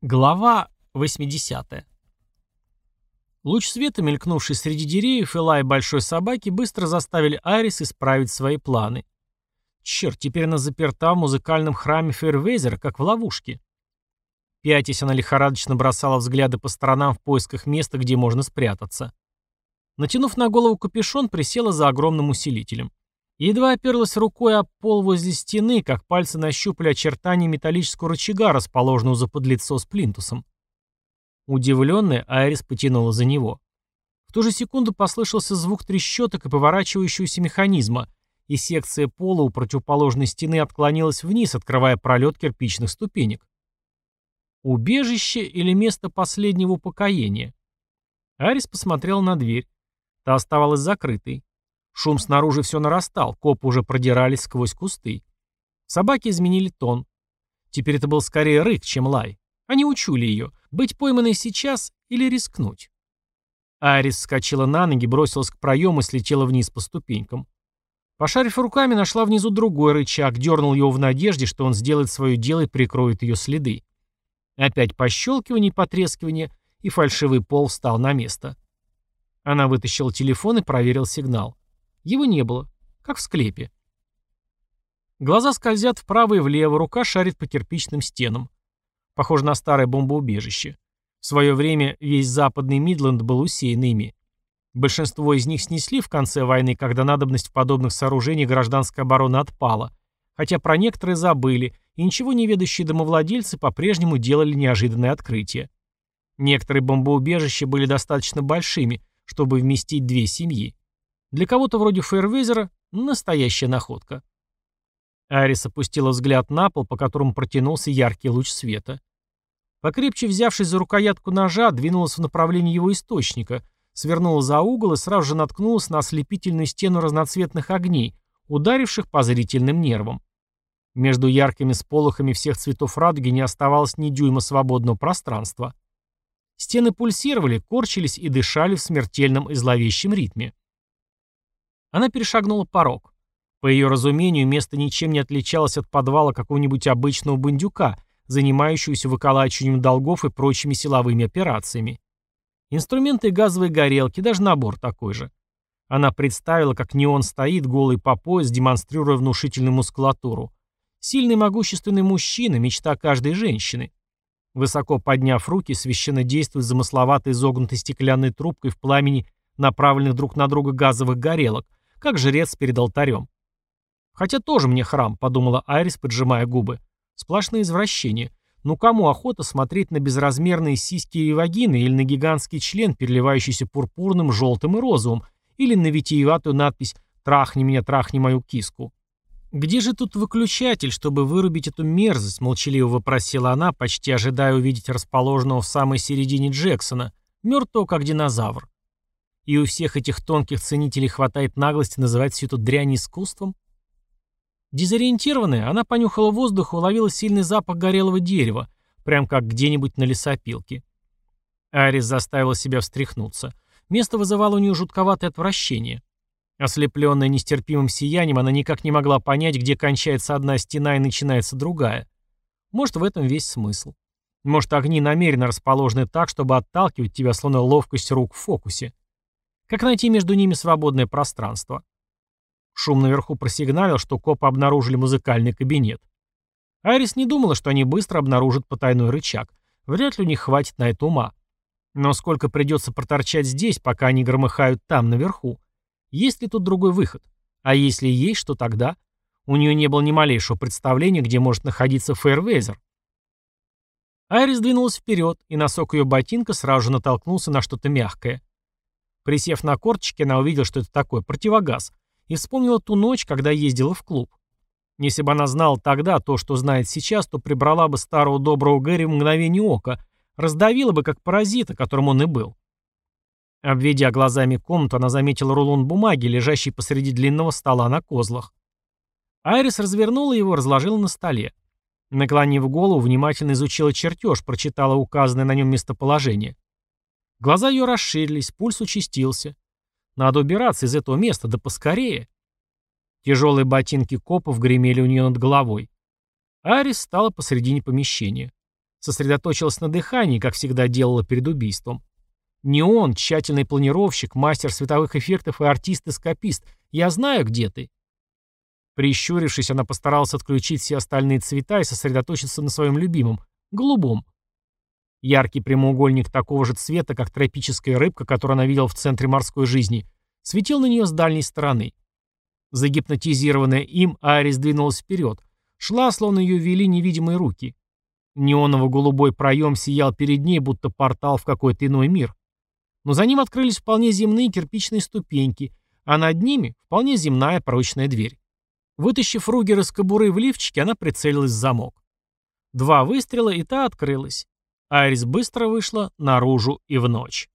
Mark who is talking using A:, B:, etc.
A: Глава 80. Луч света, мелькнувший среди деревьев и лай большой собаки, быстро заставили Айрис исправить свои планы. Черт, теперь она заперта в музыкальном храме Фейрвезера, как в ловушке. Пятясь, она лихорадочно бросала взгляды по сторонам в поисках места, где можно спрятаться. Натянув на голову капюшон, присела за огромным усилителем. Едва оперлась рукой об пол возле стены, как пальцы нащупали очертания металлического рычага, расположенного за подлицо с плинтусом. Удивленная, Айрис потянула за него. В ту же секунду послышался звук трещоток и поворачивающегося механизма, и секция пола у противоположной стены отклонилась вниз, открывая пролет кирпичных ступенек. Убежище или место последнего упокоения? Айрис посмотрел на дверь. Та оставалась закрытой. Шум снаружи все нарастал, копы уже продирались сквозь кусты. Собаки изменили тон. Теперь это был скорее рык, чем лай. Они учули ее. Быть пойманной сейчас или рискнуть? Айрис вскочила на ноги, бросилась к проему и слетела вниз по ступенькам. Пошарив руками, нашла внизу другой рычаг, дернул его в надежде, что он сделает свое дело и прикроет ее следы. Опять пощелкивание и потрескивание, и фальшивый пол встал на место. Она вытащила телефон и проверил сигнал. Его не было, как в склепе. Глаза скользят вправо и влево, рука шарит по кирпичным стенам. Похоже на старое бомбоубежище. В свое время весь западный Мидленд был усеян ими. Большинство из них снесли в конце войны, когда надобность в подобных сооружениях гражданской обороны отпала, хотя про некоторые забыли, и ничего не ведущие домовладельцы по-прежнему делали неожиданные открытия. Некоторые бомбоубежища были достаточно большими, чтобы вместить две семьи. Для кого-то вроде Фейервезера настоящая находка. Арис опустила взгляд на пол, по которому протянулся яркий луч света. Покрепче взявшись за рукоятку ножа, двинулась в направлении его источника, свернула за угол и сразу же наткнулась на ослепительную стену разноцветных огней, ударивших по зрительным нервам. Между яркими сполохами всех цветов радуги не оставалось ни дюйма свободного пространства. Стены пульсировали, корчились и дышали в смертельном и зловещем ритме. Она перешагнула порог. По ее разумению, место ничем не отличалось от подвала какого-нибудь обычного бандюка, занимающегося выколачиванием долгов и прочими силовыми операциями. Инструменты и газовые горелки, даже набор такой же. Она представила, как неон стоит, голый по пояс, демонстрируя внушительную мускулатуру. Сильный могущественный мужчина, мечта каждой женщины. Высоко подняв руки, священно действует замысловатой изогнутой стеклянной трубкой в пламени направленных друг на друга газовых горелок, как жрец перед алтарем. Хотя тоже мне храм, подумала Айрис, поджимая губы. Сплошные извращения. Ну кому охота смотреть на безразмерные сиськи и вагины или на гигантский член, переливающийся пурпурным, желтым и розовым, или на витиеватую надпись «Трахни меня, трахни мою киску». «Где же тут выключатель, чтобы вырубить эту мерзость?» — молчаливо вопросила она, почти ожидая увидеть расположенного в самой середине Джексона, мертвого как динозавр. И у всех этих тонких ценителей хватает наглости называть всю эту дрянь искусством? Дезориентированная, она понюхала воздух и уловила сильный запах горелого дерева, прям как где-нибудь на лесопилке. Арис заставила себя встряхнуться. Место вызывало у нее жутковатое отвращение. Ослепленная нестерпимым сиянием, она никак не могла понять, где кончается одна стена и начинается другая. Может, в этом весь смысл. Может, огни намеренно расположены так, чтобы отталкивать тебя, словно ловкость рук в фокусе. Как найти между ними свободное пространство? Шум наверху просигналил, что копы обнаружили музыкальный кабинет. Айрис не думала, что они быстро обнаружат потайной рычаг. Вряд ли у них хватит на это ума. Но сколько придется проторчать здесь, пока они громыхают там, наверху? Есть ли тут другой выход? А если есть, что тогда? У нее не было ни малейшего представления, где может находиться Фейрвезер. Айрис двинулась вперед, и носок ее ботинка сразу же натолкнулся на что-то мягкое. Присев на корточки, она увидела, что это такое, противогаз, и вспомнила ту ночь, когда ездила в клуб. Если бы она знала тогда то, что знает сейчас, то прибрала бы старого доброго Гэри в мгновение ока, раздавила бы, как паразита, которым он и был. Обведя глазами комнату, она заметила рулон бумаги, лежащий посреди длинного стола на козлах. Айрис развернула его, разложила на столе. Наклонив голову, внимательно изучила чертеж, прочитала указанное на нем местоположение. Глаза ее расширились, пульс участился. Надо убираться из этого места, да поскорее. Тяжелые ботинки копов гремели у нее над головой. Арис стала посредине помещения. Сосредоточилась на дыхании, как всегда делала перед убийством. Не он, тщательный планировщик, мастер световых эффектов и артист-эскапист. Я знаю, где ты. Прищурившись, она постаралась отключить все остальные цвета и сосредоточиться на своем любимом — голубом. Яркий прямоугольник такого же цвета, как тропическая рыбка, которую она видела в центре морской жизни, светил на нее с дальней стороны. Загипнотизированная им, Айрис двинулась вперед. Шла, словно ее вели невидимые руки. Неоново-голубой проем сиял перед ней, будто портал в какой-то иной мир. Но за ним открылись вполне земные кирпичные ступеньки, а над ними вполне земная прочная дверь. Вытащив Ругер из кобуры в лифчике, она прицелилась в замок. Два выстрела, и та открылась. Айрис быстро вышла наружу и в ночь.